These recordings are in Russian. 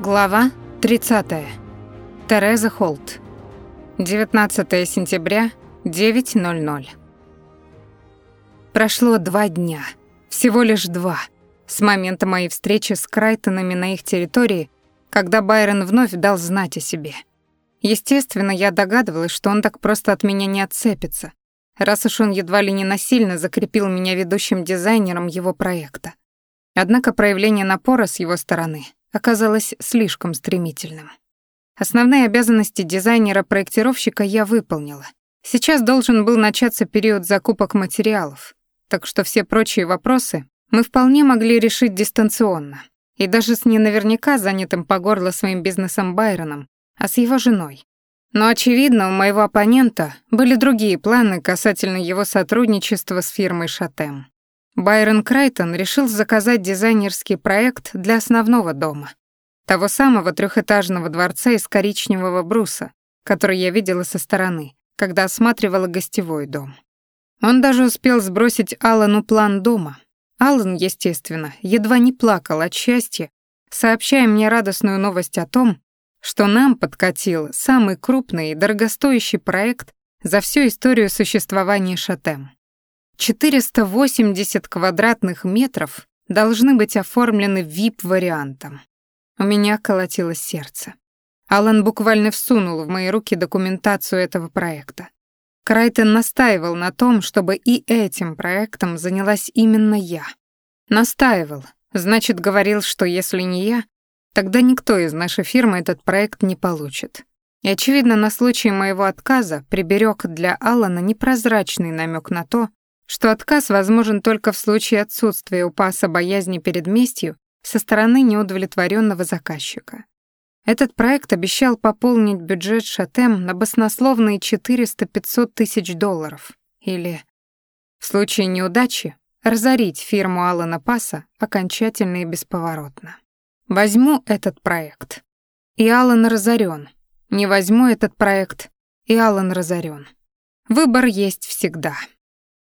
Глава 30. Тереза Холт. 19 сентября, 9.00. Прошло два дня. Всего лишь два. С момента моей встречи с Крайтонами на их территории, когда Байрон вновь дал знать о себе. Естественно, я догадывалась, что он так просто от меня не отцепится, раз уж он едва ли не насильно закрепил меня ведущим дизайнером его проекта. Однако проявление напора с его стороны — оказалось слишком стремительным. Основные обязанности дизайнера-проектировщика я выполнила. Сейчас должен был начаться период закупок материалов, так что все прочие вопросы мы вполне могли решить дистанционно. И даже с не наверняка занятым по горло своим бизнесом Байроном, а с его женой. Но, очевидно, у моего оппонента были другие планы касательно его сотрудничества с фирмой «Шатем». Байрон Крайтон решил заказать дизайнерский проект для основного дома, того самого трехэтажного дворца из коричневого бруса, который я видела со стороны, когда осматривала гостевой дом. Он даже успел сбросить Алану план дома. Алан, естественно, едва не плакал от счастья, сообщая мне радостную новость о том, что нам подкатил самый крупный и дорогостоящий проект за всю историю существования Шатем. 480 квадратных метров должны быть оформлены VIP-вариантом. У меня колотилось сердце. Алан буквально всунул в мои руки документацию этого проекта. Крайтон настаивал на том, чтобы и этим проектом занялась именно я. Настаивал, значит, говорил, что если не я, тогда никто из нашей фирмы этот проект не получит. И, очевидно, на случай моего отказа приберег для Алана непрозрачный намек на то, что отказ возможен только в случае отсутствия у паса боязни перед местью со стороны неудовлетворенного заказчика. Этот проект обещал пополнить бюджет Шатем на баснословные 400-500 тысяч долларов. Или, в случае неудачи, разорить фирму Алана Паса окончательно и бесповоротно. Возьму этот проект, и Алан разорен. Не возьму этот проект, и Алан разорен. Выбор есть всегда.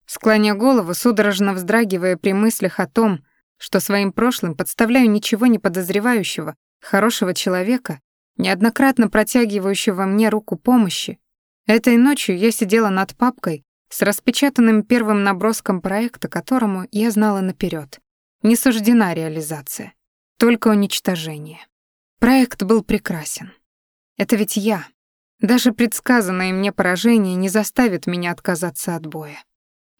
Склоня голову, судорожно вздрагивая при мыслях о том, что своим прошлым подставляю ничего не подозревающего, хорошего человека, неоднократно протягивающего мне руку помощи, этой ночью я сидела над папкой с распечатанным первым наброском проекта, которому я знала наперед. Не суждена реализация, только уничтожение. Проект был прекрасен. Это ведь я. Даже предсказанное мне поражение не заставит меня отказаться от боя.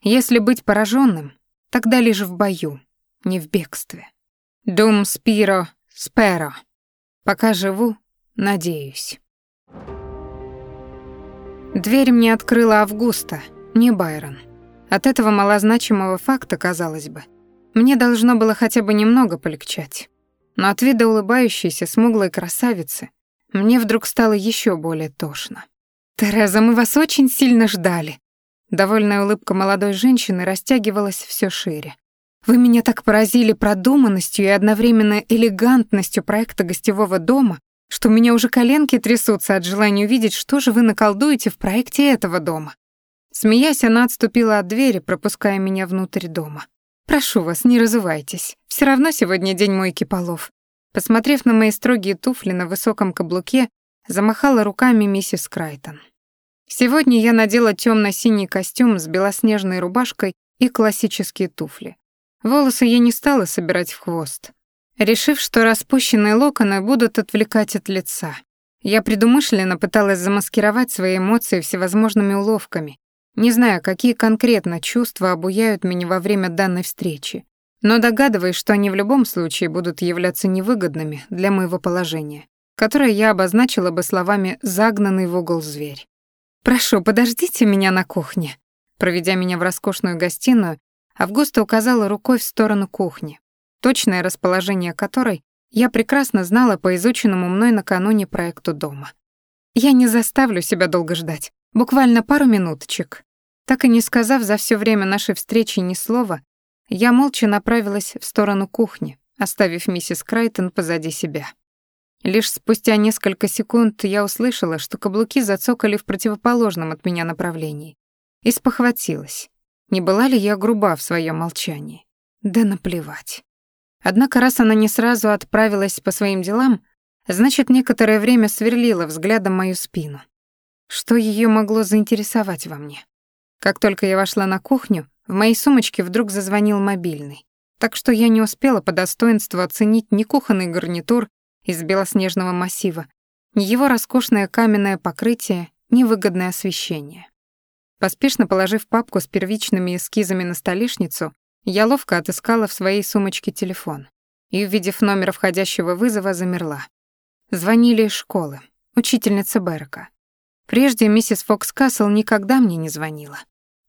Если быть пораженным, тогда лишь в бою, не в бегстве. Дум спиро сперо. Пока живу, надеюсь. Дверь мне открыла Августа, не Байрон. От этого малозначимого факта, казалось бы, мне должно было хотя бы немного полегчать. Но от вида улыбающейся, смуглой красавицы мне вдруг стало еще более тошно. «Тереза, мы вас очень сильно ждали», Довольная улыбка молодой женщины растягивалась все шире. «Вы меня так поразили продуманностью и одновременно элегантностью проекта гостевого дома, что у меня уже коленки трясутся от желания увидеть, что же вы наколдуете в проекте этого дома». Смеясь, она отступила от двери, пропуская меня внутрь дома. «Прошу вас, не разувайтесь. Все равно сегодня день мойки полов». Посмотрев на мои строгие туфли на высоком каблуке, замахала руками миссис Крайтон. Сегодня я надела темно-синий костюм с белоснежной рубашкой и классические туфли. Волосы я не стала собирать в хвост, решив, что распущенные локоны будут отвлекать от лица. Я предумышленно пыталась замаскировать свои эмоции всевозможными уловками, не зная, какие конкретно чувства обуяют меня во время данной встречи, но догадываясь, что они в любом случае будут являться невыгодными для моего положения, которое я обозначила бы словами «загнанный в угол зверь». «Прошу, подождите меня на кухне». Проведя меня в роскошную гостиную, Августа указала рукой в сторону кухни, точное расположение которой я прекрасно знала по изученному мной накануне проекту дома. Я не заставлю себя долго ждать, буквально пару минуточек. Так и не сказав за все время нашей встречи ни слова, я молча направилась в сторону кухни, оставив миссис Крайтон позади себя. Лишь спустя несколько секунд я услышала, что каблуки зацокали в противоположном от меня направлении. И спохватилась. Не была ли я груба в своем молчании? Да наплевать. Однако раз она не сразу отправилась по своим делам, Значит, некоторое время сверлила взглядом мою спину. Что ее могло заинтересовать во мне? Как только я вошла на кухню, в моей сумочке вдруг зазвонил мобильный. Так что я не успела по достоинству оценить ни кухонный гарнитур из белоснежного массива, ни его роскошное каменное покрытие, ни выгодное освещение. Поспешно положив папку с первичными эскизами на столешницу, я ловко отыскала в своей сумочке телефон и, увидев номер входящего вызова, замерла. Звонили из школы, учительница Берка. Прежде миссис Фокс Касл никогда мне не звонила.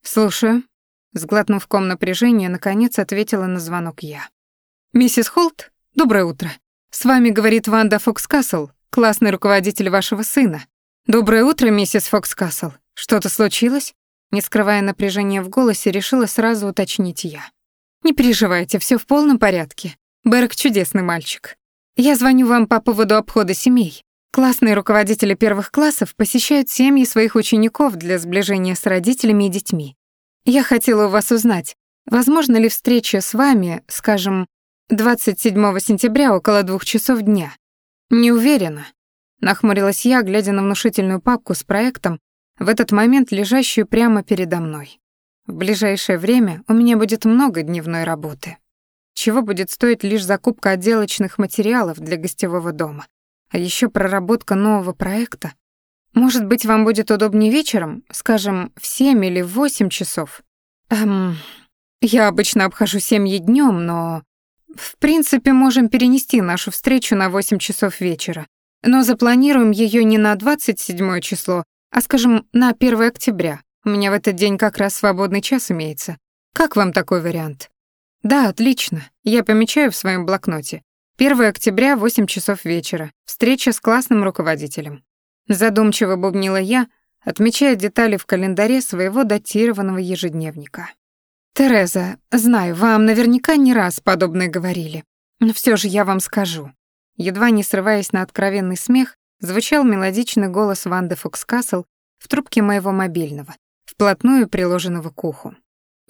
«Слушаю», — сглотнув ком напряжения, наконец ответила на звонок я. «Миссис Холт, доброе утро. С вами говорит Ванда Фокс Касл, классный руководитель вашего сына. Доброе утро, миссис Фокс Касл. Что-то случилось?» Не скрывая напряжения в голосе, решила сразу уточнить я. «Не переживайте, все в полном порядке. Берг чудесный мальчик. Я звоню вам по поводу обхода семей. Классные руководители первых классов посещают семьи своих учеников для сближения с родителями и детьми. Я хотела у вас узнать, возможно ли встреча с вами, скажем, 27 сентября около двух часов дня? Не уверена. Нахмурилась я, глядя на внушительную папку с проектом, в этот момент лежащую прямо передо мной. В ближайшее время у меня будет много дневной работы. Чего будет стоить лишь закупка отделочных материалов для гостевого дома, а еще проработка нового проекта. Может быть, вам будет удобнее вечером, скажем, в семь или в восемь часов? Эм, я обычно обхожу семьи днем, но... В принципе, можем перенести нашу встречу на восемь часов вечера, но запланируем ее не на 27 число, а, скажем, на 1 октября. У меня в этот день как раз свободный час имеется. Как вам такой вариант? Да, отлично. Я помечаю в своем блокноте. 1 октября, 8 часов вечера. Встреча с классным руководителем. Задумчиво бубнила я, отмечая детали в календаре своего датированного ежедневника. «Тереза, знаю, вам наверняка не раз подобное говорили, но все же я вам скажу. Едва не срываясь на откровенный смех, звучал мелодичный голос Ванды Фокскасл в трубке моего мобильного, вплотную приложенного к уху.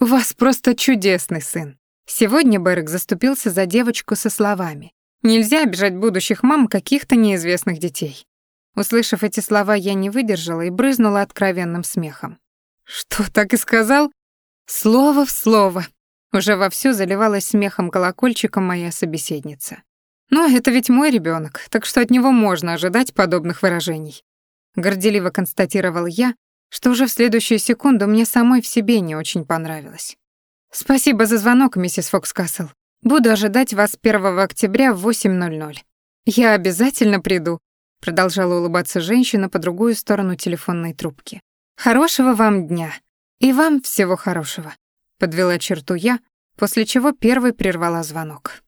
«У вас просто чудесный сын. Сегодня Берек заступился за девочку со словами. «Нельзя обижать будущих мам каких-то неизвестных детей». Услышав эти слова, я не выдержала и брызнула откровенным смехом. «Что, так и сказал?» «Слово в слово». Уже вовсю заливалась смехом колокольчиком моя собеседница. Но это ведь мой ребенок, так что от него можно ожидать подобных выражений. Горделиво констатировал я, что уже в следующую секунду мне самой в себе не очень понравилось. Спасибо за звонок, миссис Фокскасл. Буду ожидать вас 1 октября в 8.00. Я обязательно приду, продолжала улыбаться женщина по другую сторону телефонной трубки. Хорошего вам дня. И вам всего хорошего, подвела черту я, после чего первой прервала звонок.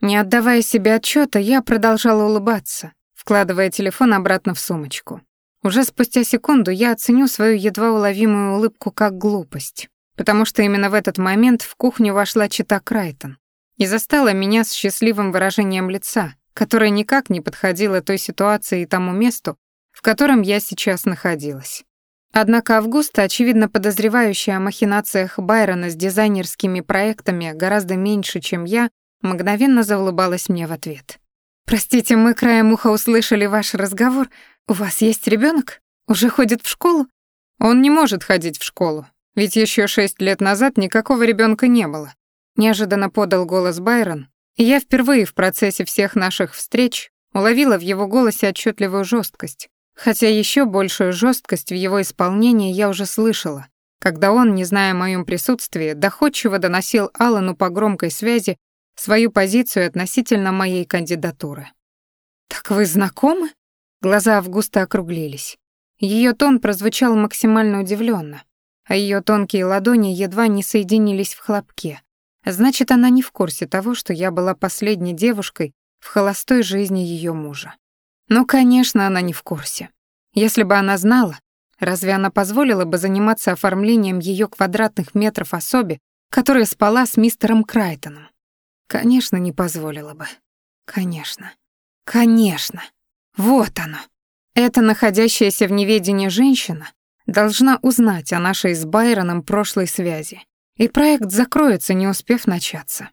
Не отдавая себе отчета, я продолжала улыбаться, вкладывая телефон обратно в сумочку. Уже спустя секунду я оценю свою едва уловимую улыбку как глупость, потому что именно в этот момент в кухню вошла чита Крайтон и застала меня с счастливым выражением лица, которое никак не подходило той ситуации и тому месту, в котором я сейчас находилась. Однако Августа, очевидно подозревающая о махинациях Байрона с дизайнерскими проектами гораздо меньше, чем я, мгновенно заулыбалась мне в ответ. «Простите, мы краем уха услышали ваш разговор. У вас есть ребенок? Уже ходит в школу?» «Он не может ходить в школу, ведь еще шесть лет назад никакого ребенка не было». Неожиданно подал голос Байрон, и я впервые в процессе всех наших встреч уловила в его голосе отчетливую жесткость, хотя еще большую жесткость в его исполнении я уже слышала, когда он, не зная о моем присутствии, доходчиво доносил Алану по громкой связи свою позицию относительно моей кандидатуры. «Так вы знакомы?» Глаза Августа округлились. Ее тон прозвучал максимально удивленно, а ее тонкие ладони едва не соединились в хлопке. Значит, она не в курсе того, что я была последней девушкой в холостой жизни ее мужа. Ну, конечно, она не в курсе. Если бы она знала, разве она позволила бы заниматься оформлением ее квадратных метров особе, которая спала с мистером Крайтоном? Конечно, не позволила бы. Конечно. Конечно. Вот оно. Эта находящаяся в неведении женщина должна узнать о нашей с Байроном прошлой связи, и проект закроется, не успев начаться.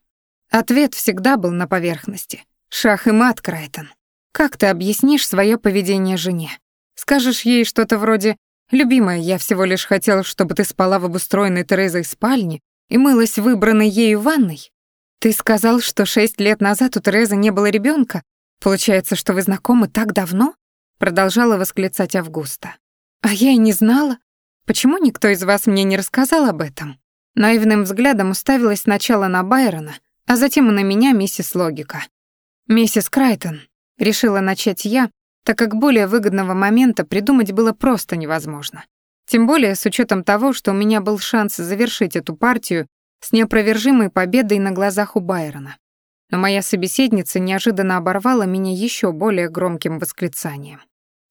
Ответ всегда был на поверхности. Шах и мат, Крайтон. Как ты объяснишь свое поведение жене? Скажешь ей что-то вроде «Любимая, я всего лишь хотел, чтобы ты спала в обустроенной Терезой спальне и мылась выбранной ею ванной? Ты сказал, что шесть лет назад у Терезы не было ребенка. Получается, что вы знакомы так давно?» Продолжала восклицать Августа. «А я и не знала. Почему никто из вас мне не рассказал об этом?» Наивным взглядом уставилась сначала на Байрона, а затем и на меня миссис Логика. «Миссис Крайтон», — решила начать я, так как более выгодного момента придумать было просто невозможно. Тем более с учетом того, что у меня был шанс завершить эту партию с неопровержимой победой на глазах у Байрона. Но моя собеседница неожиданно оборвала меня еще более громким восклицанием.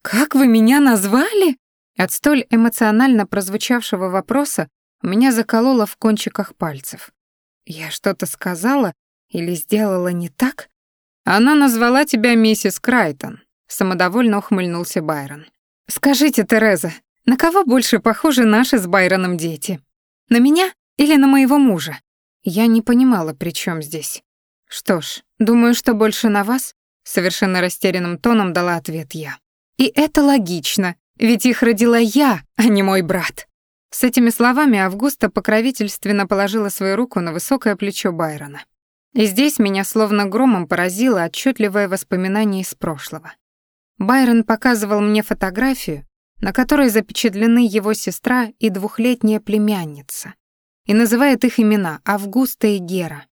«Как вы меня назвали?» От столь эмоционально прозвучавшего вопроса меня закололо в кончиках пальцев. Я что-то сказала или сделала не так? Она назвала тебя миссис Крайтон, самодовольно ухмыльнулся Байрон. Скажите, Тереза, на кого больше похожи наши с Байроном дети? На меня или на моего мужа? Я не понимала, при чем здесь. Что ж, думаю, что больше на вас, совершенно растерянным тоном дала ответ я. И это логично, ведь их родила я, а не мой брат. С этими словами Августа покровительственно положила свою руку на высокое плечо Байрона. И здесь меня словно громом поразило отчетливое воспоминание из прошлого. Байрон показывал мне фотографию, на которой запечатлены его сестра и двухлетняя племянница, и называет их имена Августа и Гера.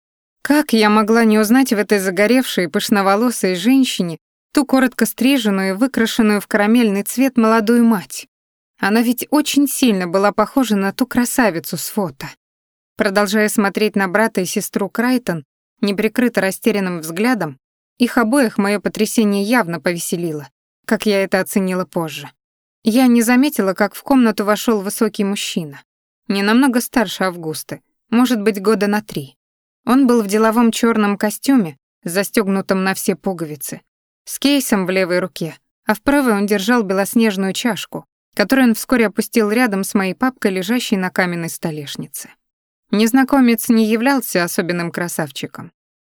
Как я могла не узнать в этой загоревшей пышноволосой женщине ту коротко стриженную и выкрашенную в карамельный цвет молодую мать? Она ведь очень сильно была похожа на ту красавицу с фото. Продолжая смотреть на брата и сестру Крайтон, неприкрыто растерянным взглядом, их обоих мое потрясение явно повеселило, как я это оценила позже. Я не заметила, как в комнату вошел высокий мужчина, не намного старше Августы, может быть, года на три. Он был в деловом черном костюме, застегнутом на все пуговицы, с кейсом в левой руке, а в правой он держал белоснежную чашку, который он вскоре опустил рядом с моей папкой, лежащей на каменной столешнице. Незнакомец не являлся особенным красавчиком,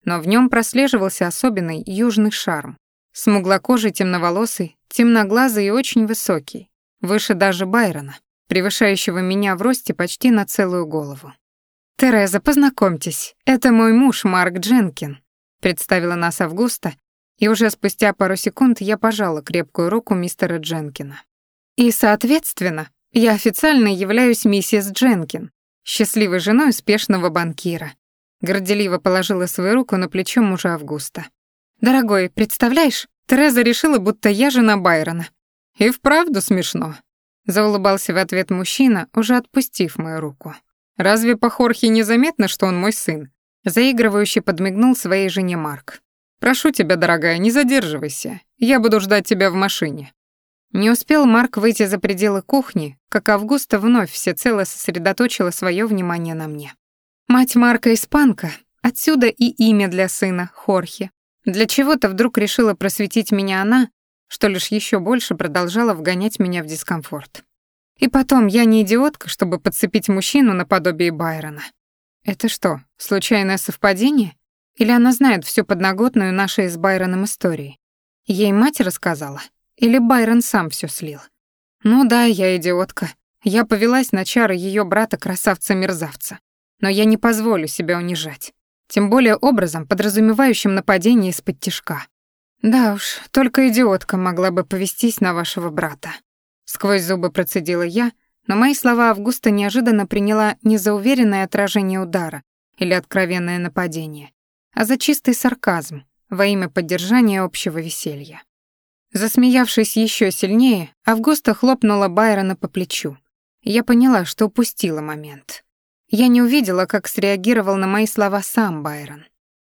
но в нем прослеживался особенный южный шарм. Смуглокожий, темноволосый, темноглазый и очень высокий, выше даже Байрона, превышающего меня в росте почти на целую голову. «Тереза, познакомьтесь, это мой муж Марк Дженкин», представила нас Августа, и уже спустя пару секунд я пожала крепкую руку мистера Дженкина. И, соответственно, я официально являюсь миссис Дженкин, счастливой женой успешного банкира. Горделиво положила свою руку на плечо мужа Августа. «Дорогой, представляешь, Тереза решила, будто я жена Байрона». «И вправду смешно», — заулыбался в ответ мужчина, уже отпустив мою руку. «Разве по Хорхе незаметно, что он мой сын?» Заигрывающий подмигнул своей жене Марк. «Прошу тебя, дорогая, не задерживайся. Я буду ждать тебя в машине. Не успел Марк выйти за пределы кухни, как Августа вновь всецело сосредоточила свое внимание на мне. Мать Марка испанка, отсюда и имя для сына, Хорхе. Для чего-то вдруг решила просветить меня она, что лишь еще больше продолжала вгонять меня в дискомфорт. И потом, я не идиотка, чтобы подцепить мужчину наподобие Байрона. Это что, случайное совпадение? Или она знает всю подноготную нашей с Байроном истории? Ей мать рассказала? Или Байрон сам все слил? Ну да, я идиотка. Я повелась на чары ее брата-красавца-мерзавца. Но я не позволю себя унижать. Тем более образом, подразумевающим нападение из-под тишка. Да уж, только идиотка могла бы повестись на вашего брата. Сквозь зубы процедила я, но мои слова Августа неожиданно приняла не за уверенное отражение удара или откровенное нападение, а за чистый сарказм во имя поддержания общего веселья. Засмеявшись еще сильнее, Августа хлопнула Байрона по плечу. Я поняла, что упустила момент. Я не увидела, как среагировал на мои слова сам Байрон.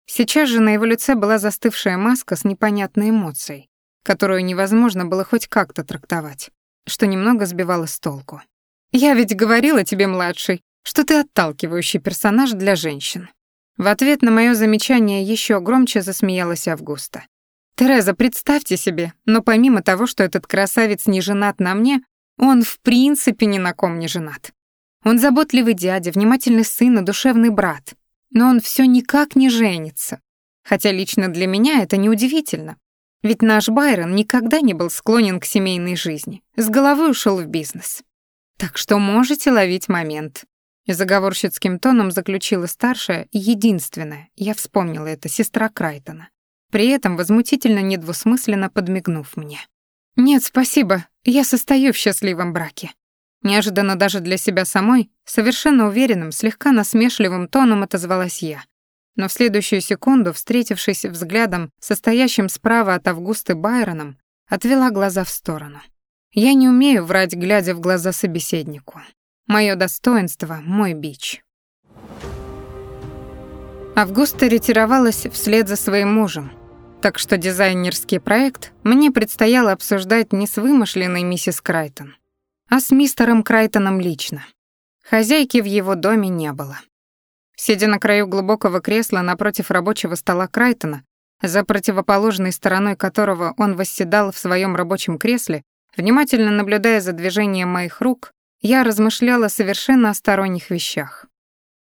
Сейчас же на его лице была застывшая маска с непонятной эмоцией, которую невозможно было хоть как-то трактовать, что немного сбивало с толку. «Я ведь говорила тебе, младший, что ты отталкивающий персонаж для женщин». В ответ на мое замечание еще громче засмеялась Августа. Тереза, представьте себе, но помимо того, что этот красавец не женат на мне, он в принципе ни на ком не женат. Он заботливый дядя, внимательный сын и душевный брат. Но он все никак не женится. Хотя лично для меня это неудивительно. Ведь наш Байрон никогда не был склонен к семейной жизни, с головой ушел в бизнес. Так что можете ловить момент. Заговорщицким тоном заключила старшая единственная, я вспомнила это, сестра Крайтона, при этом возмутительно недвусмысленно подмигнув мне. «Нет, спасибо, я состою в счастливом браке». Неожиданно даже для себя самой, совершенно уверенным, слегка насмешливым тоном отозвалась я. Но в следующую секунду, встретившись взглядом, состоящим справа от Августы Байроном, отвела глаза в сторону. Я не умею врать, глядя в глаза собеседнику. Мое достоинство — мой бич. Августа ретировалась вслед за своим мужем, так что дизайнерский проект мне предстояло обсуждать не с вымышленной миссис Крайтон, а с мистером Крайтоном лично. Хозяйки в его доме не было. Сидя на краю глубокого кресла напротив рабочего стола Крайтона, за противоположной стороной которого он восседал в своем рабочем кресле, внимательно наблюдая за движением моих рук, я размышляла совершенно о сторонних вещах.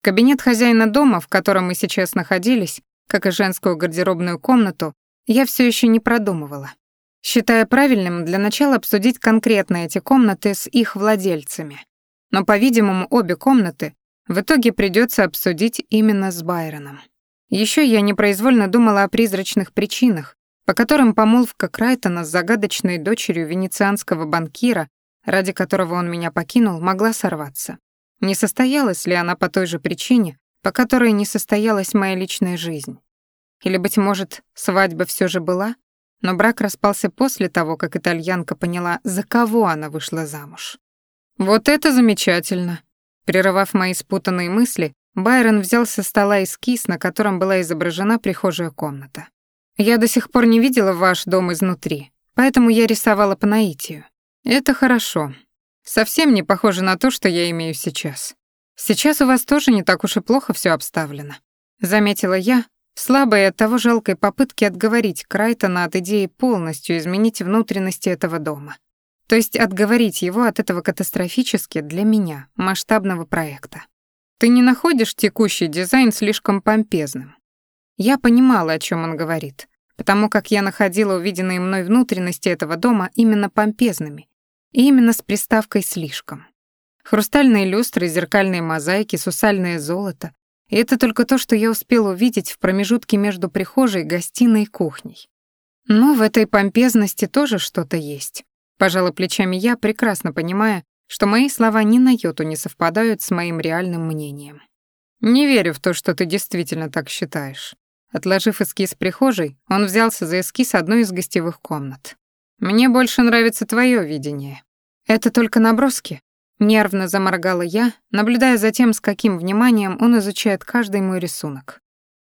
Кабинет хозяина дома, в котором мы сейчас находились, как и женскую гардеробную комнату, я все еще не продумывала, считая правильным для начала обсудить конкретно эти комнаты с их владельцами. Но, по-видимому, обе комнаты в итоге придется обсудить именно с Байроном. Еще я непроизвольно думала о призрачных причинах, по которым помолвка Крайтона с загадочной дочерью венецианского банкира ради которого он меня покинул, могла сорваться. Не состоялась ли она по той же причине, по которой не состоялась моя личная жизнь? Или, быть может, свадьба все же была, но брак распался после того, как итальянка поняла, за кого она вышла замуж. «Вот это замечательно!» Прерывав мои спутанные мысли, Байрон взял со стола эскиз, на котором была изображена прихожая комната. «Я до сих пор не видела ваш дом изнутри, поэтому я рисовала по наитию. Это хорошо. Совсем не похоже на то, что я имею сейчас. Сейчас у вас тоже не так уж и плохо все обставлено. Заметила я, слабой от того жалкой попытки отговорить Крайтона от идеи полностью изменить внутренности этого дома. То есть отговорить его от этого катастрофически для меня масштабного проекта. Ты не находишь текущий дизайн слишком помпезным? Я понимала, о чем он говорит, потому как я находила увиденные мной внутренности этого дома именно помпезными и именно с приставкой «слишком». Хрустальные люстры, зеркальные мозаики, сусальное золото. И это только то, что я успела увидеть в промежутке между прихожей, гостиной и кухней. Но в этой помпезности тоже что-то есть. Пожала плечами я, прекрасно понимая, что мои слова ни на йоту не совпадают с моим реальным мнением. «Не верю в то, что ты действительно так считаешь». Отложив эскиз прихожей, он взялся за эскиз одной из гостевых комнат. Мне больше нравится твое видение. Это только наброски. Нервно заморгала я, наблюдая за тем, с каким вниманием он изучает каждый мой рисунок.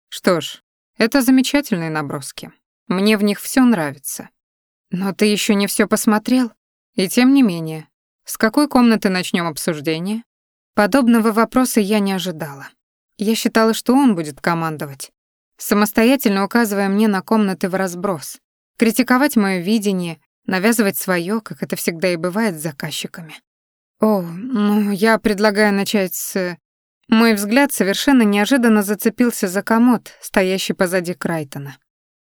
Что ж, это замечательные наброски. Мне в них все нравится. Но ты еще не все посмотрел? И тем не менее, с какой комнаты начнем обсуждение? Подобного вопроса я не ожидала. Я считала, что он будет командовать, самостоятельно указывая мне на комнаты в разброс, критиковать мое видение навязывать свое, как это всегда и бывает с заказчиками. О, ну, я предлагаю начать с... Мой взгляд совершенно неожиданно зацепился за комод, стоящий позади Крайтона.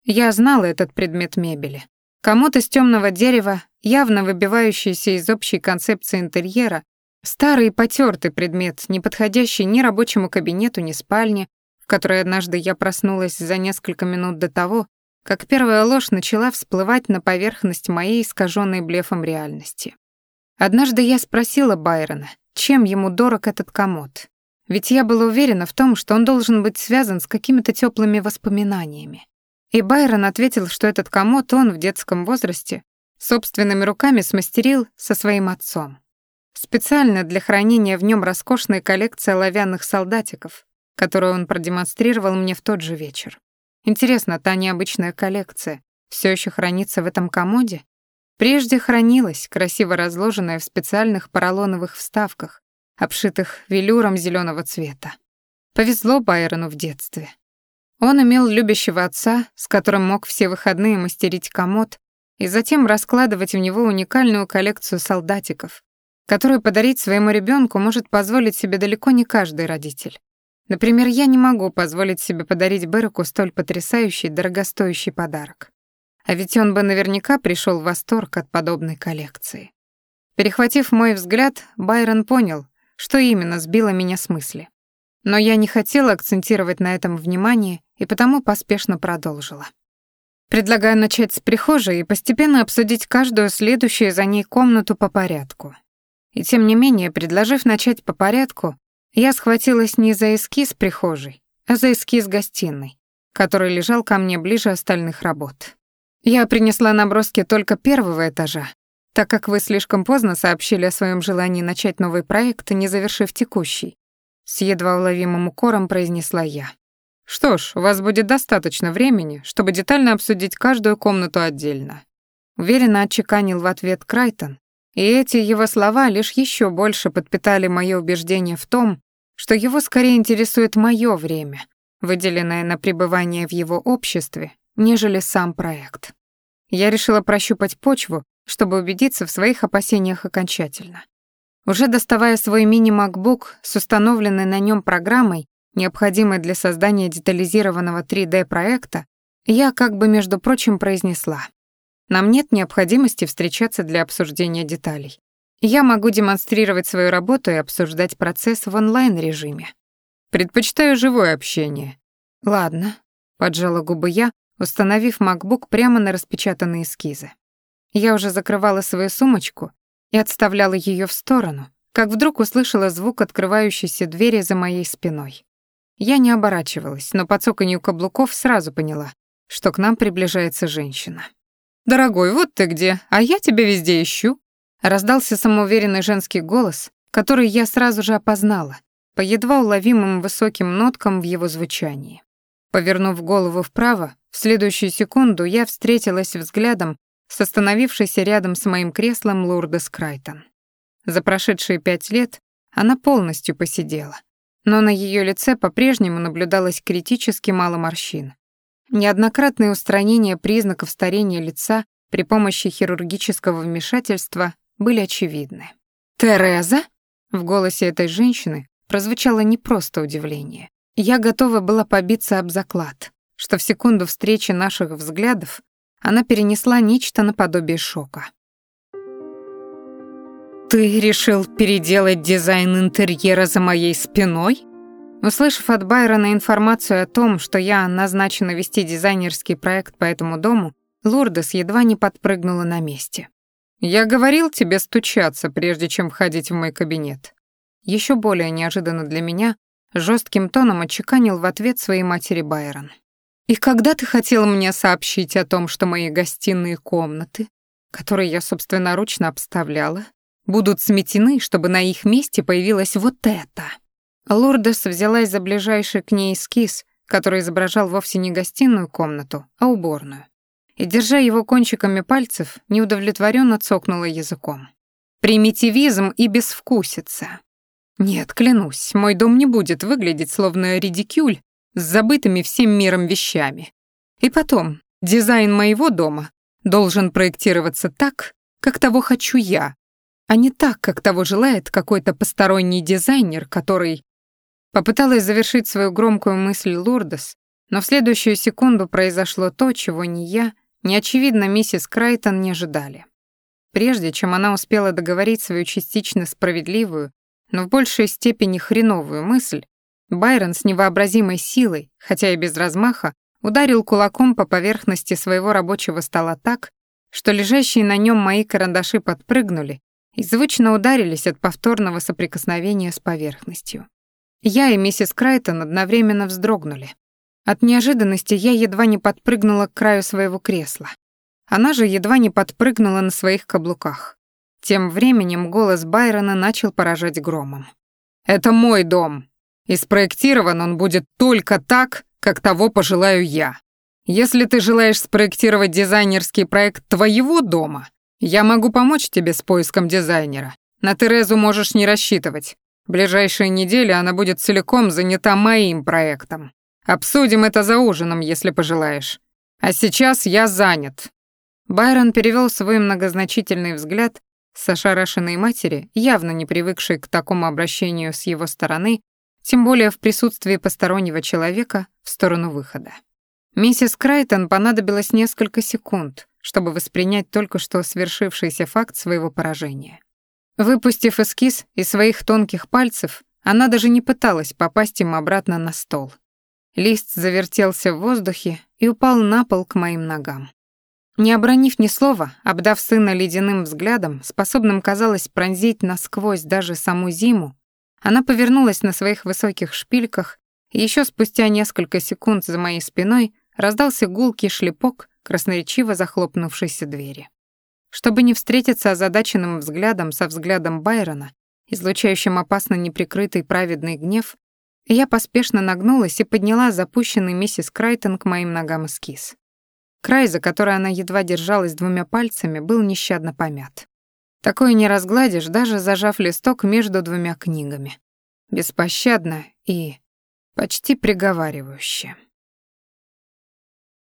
Я знала этот предмет мебели. Комод из темного дерева, явно выбивающийся из общей концепции интерьера, старый и потертый предмет, не подходящий ни рабочему кабинету, ни спальне, в которой однажды я проснулась за несколько минут до того, как первая ложь начала всплывать на поверхность моей искаженной блефом реальности. Однажды я спросила Байрона, чем ему дорог этот комод. Ведь я была уверена в том, что он должен быть связан с какими-то теплыми воспоминаниями. И Байрон ответил, что этот комод он в детском возрасте собственными руками смастерил со своим отцом. Специально для хранения в нем роскошной коллекции оловянных солдатиков, которую он продемонстрировал мне в тот же вечер. Интересно, та необычная коллекция все еще хранится в этом комоде? Прежде хранилась, красиво разложенная в специальных поролоновых вставках, обшитых велюром зеленого цвета. Повезло Байрону в детстве. Он имел любящего отца, с которым мог все выходные мастерить комод и затем раскладывать в него уникальную коллекцию солдатиков, которую подарить своему ребенку может позволить себе далеко не каждый родитель. Например, я не могу позволить себе подарить Береку столь потрясающий, дорогостоящий подарок. А ведь он бы наверняка пришел в восторг от подобной коллекции. Перехватив мой взгляд, Байрон понял, что именно сбило меня с мысли. Но я не хотела акцентировать на этом внимание и потому поспешно продолжила. Предлагаю начать с прихожей и постепенно обсудить каждую следующую за ней комнату по порядку. И тем не менее, предложив начать по порядку, я схватилась не за эскиз прихожей, а за эскиз гостиной, который лежал ко мне ближе остальных работ. Я принесла наброски только первого этажа, так как вы слишком поздно сообщили о своем желании начать новый проект, не завершив текущий. С едва уловимым укором произнесла я. Что ж, у вас будет достаточно времени, чтобы детально обсудить каждую комнату отдельно. Уверенно отчеканил в ответ Крайтон, и эти его слова лишь еще больше подпитали мое убеждение в том, что его скорее интересует мое время, выделенное на пребывание в его обществе, нежели сам проект. Я решила прощупать почву, чтобы убедиться в своих опасениях окончательно. Уже доставая свой мини-MacBook с установленной на нем программой, необходимой для создания детализированного 3D-проекта, я как бы, между прочим, произнесла. Нам нет необходимости встречаться для обсуждения деталей. Я могу демонстрировать свою работу и обсуждать процесс в онлайн-режиме. Предпочитаю живое общение. Ладно, поджала губы я, установив MacBook прямо на распечатанные эскизы. Я уже закрывала свою сумочку и отставляла ее в сторону, как вдруг услышала звук открывающейся двери за моей спиной. Я не оборачивалась, но по цоканью каблуков сразу поняла, что к нам приближается женщина. «Дорогой, вот ты где, а я тебя везде ищу», раздался самоуверенный женский голос, который я сразу же опознала, по едва уловимым высоким ноткам в его звучании. Повернув голову вправо, в следующую секунду я встретилась взглядом с остановившейся рядом с моим креслом Лурдес Крайтон. За прошедшие пять лет она полностью посидела, но на ее лице по-прежнему наблюдалось критически мало морщин. Неоднократные устранения признаков старения лица при помощи хирургического вмешательства были очевидны. «Тереза?» В голосе этой женщины прозвучало не просто удивление. Я готова была побиться об заклад, что в секунду встречи наших взглядов она перенесла нечто наподобие шока. «Ты решил переделать дизайн интерьера за моей спиной?» Услышав от Байрона информацию о том, что я назначена вести дизайнерский проект по этому дому, Лурдес едва не подпрыгнула на месте. «Я говорил тебе стучаться, прежде чем входить в мой кабинет». Еще более неожиданно для меня, жестким тоном отчеканил в ответ своей матери Байрон. «И когда ты хотел мне сообщить о том, что мои гостиные комнаты, которые я собственноручно обставляла, будут сметены, чтобы на их месте появилось вот это?» Лурдес взялась за ближайший к ней эскиз, который изображал вовсе не гостиную комнату, а уборную. И, держа его кончиками пальцев, неудовлетворенно цокнула языком. «Примитивизм и безвкусица. Нет, клянусь, мой дом не будет выглядеть словно редикюль с забытыми всем миром вещами. И потом, дизайн моего дома должен проектироваться так, как того хочу я, а не так, как того желает какой-то посторонний дизайнер, который... Попыталась завершить свою громкую мысль Лурдес, но в следующую секунду произошло то, чего ни я, ни, очевидно, миссис Крайтон не ожидали. Прежде чем она успела договорить свою частично справедливую, но в большей степени хреновую мысль, Байрон с невообразимой силой, хотя и без размаха, ударил кулаком по поверхности своего рабочего стола так, что лежащие на нем мои карандаши подпрыгнули и звучно ударились от повторного соприкосновения с поверхностью. Я и миссис Крайтон одновременно вздрогнули. От неожиданности я едва не подпрыгнула к краю своего кресла. Она же едва не подпрыгнула на своих каблуках. Тем временем голос Байрона начал поражать громом. «Это мой дом!» И спроектирован он будет только так, как того пожелаю я. Если ты желаешь спроектировать дизайнерский проект твоего дома, я могу помочь тебе с поиском дизайнера. На Терезу можешь не рассчитывать. В ближайшие недели она будет целиком занята моим проектом. Обсудим это за ужином, если пожелаешь. А сейчас я занят». Байрон перевел свой многозначительный взгляд с ошарашенной матери, явно не привыкшей к такому обращению с его стороны, тем более в присутствии постороннего человека в сторону выхода. Миссис Крайтон понадобилось несколько секунд, чтобы воспринять только что свершившийся факт своего поражения. Выпустив эскиз из своих тонких пальцев, она даже не пыталась попасть им обратно на стол. Лист завертелся в воздухе и упал на пол к моим ногам. Не обронив ни слова, обдав сына ледяным взглядом, способным, казалось, пронзить насквозь даже саму зиму, она повернулась на своих высоких шпильках, и еще спустя несколько секунд за моей спиной раздался гулкий шлепок красноречиво захлопнувшейся двери. Чтобы не встретиться озадаченным взглядом со взглядом Байрона, излучающим опасно неприкрытый праведный гнев, я поспешно нагнулась и подняла запущенный миссис Крайтон к моим ногам эскиз. Край, за который она едва держалась двумя пальцами, был нещадно помят. Такое не разгладишь, даже зажав листок между двумя книгами. Беспощадно и почти приговаривающе.